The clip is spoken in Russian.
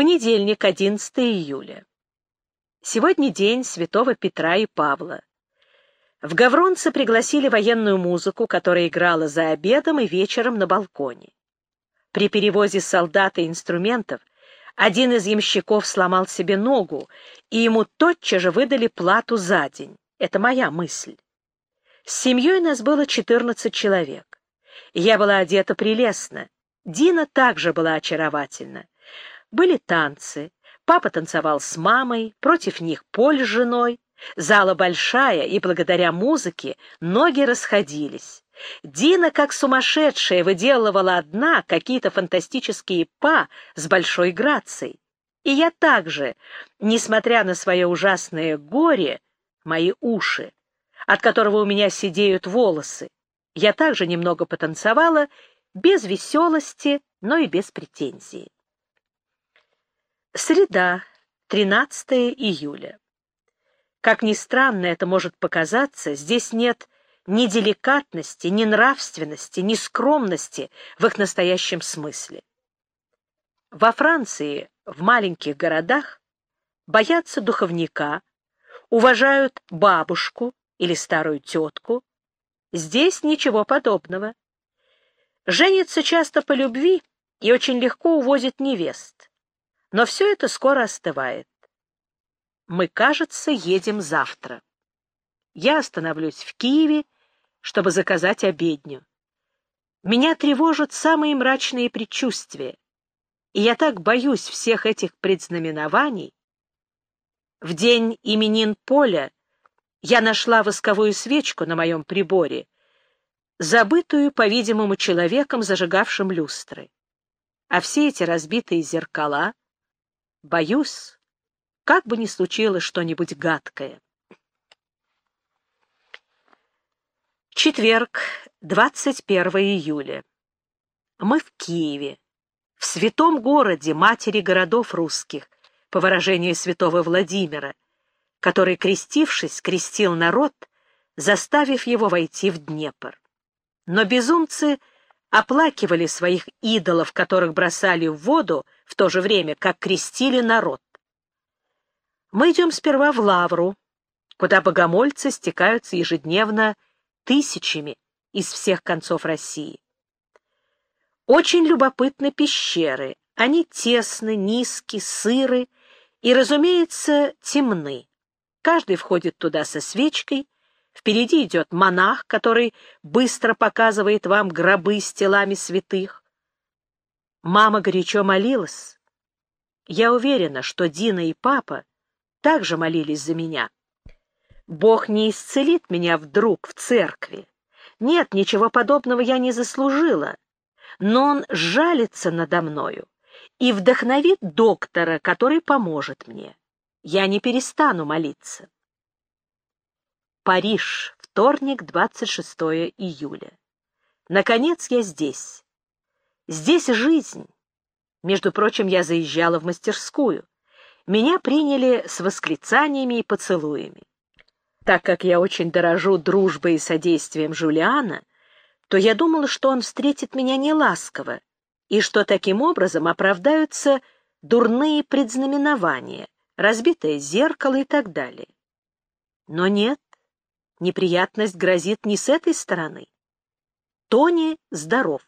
Понедельник, 11 июля. Сегодня день святого Петра и Павла. В Гавронце пригласили военную музыку, которая играла за обедом и вечером на балконе. При перевозе солдат и инструментов один из ямщиков сломал себе ногу, и ему тотчас же выдали плату за день. Это моя мысль. С семьей нас было 14 человек. Я была одета прелестно. Дина также была очаровательна. Были танцы. Папа танцевал с мамой, против них Поль с женой. Зала большая, и благодаря музыке ноги расходились. Дина, как сумасшедшая, выделывала одна какие-то фантастические па с большой грацией. И я также, несмотря на свое ужасное горе, мои уши, от которого у меня сидеют волосы, я также немного потанцевала, без веселости, но и без претензий. Среда, 13 июля. Как ни странно это может показаться, здесь нет ни деликатности, ни нравственности, ни скромности в их настоящем смысле. Во Франции, в маленьких городах, боятся духовника, уважают бабушку или старую тетку. Здесь ничего подобного. Женятся часто по любви и очень легко увозят невест. Но все это скоро остывает. Мы, кажется, едем завтра. Я остановлюсь в Киеве, чтобы заказать обедню. Меня тревожат самые мрачные предчувствия, и я так боюсь всех этих предзнаменований. В день именин Поля я нашла восковую свечку на моем приборе, забытую, по-видимому, человеком, зажигавшим люстры. А все эти разбитые зеркала, боюсь, как бы ни случилось что-нибудь гадкое. Четверг, 21 июля. Мы в Киеве, в святом городе, матери городов русских, по выражению святого Владимира, который, крестившись, крестил народ, заставив его войти в Днепр. Но безумцы оплакивали своих идолов, которых бросали в воду, в то же время, как крестили народ. Мы идем сперва в Лавру, куда богомольцы стекаются ежедневно тысячами из всех концов России. Очень любопытны пещеры. Они тесны, низки, сыры и, разумеется, темны. Каждый входит туда со свечкой, впереди идет монах, который быстро показывает вам гробы с телами святых. Мама горячо молилась. Я уверена, что Дина и папа также молились за меня. Бог не исцелит меня вдруг в церкви. Нет, ничего подобного я не заслужила. Но он жалится надо мною и вдохновит доктора, который поможет мне. Я не перестану молиться. Париж, вторник, 26 июля. Наконец я здесь. Здесь жизнь. Между прочим, я заезжала в мастерскую меня приняли с восклицаниями и поцелуями. Так как я очень дорожу дружбой и содействием Жулиана, то я думала, что он встретит меня неласково, и что таким образом оправдаются дурные предзнаменования, разбитое зеркало и так далее. Но нет, неприятность грозит не с этой стороны. Тони здоров.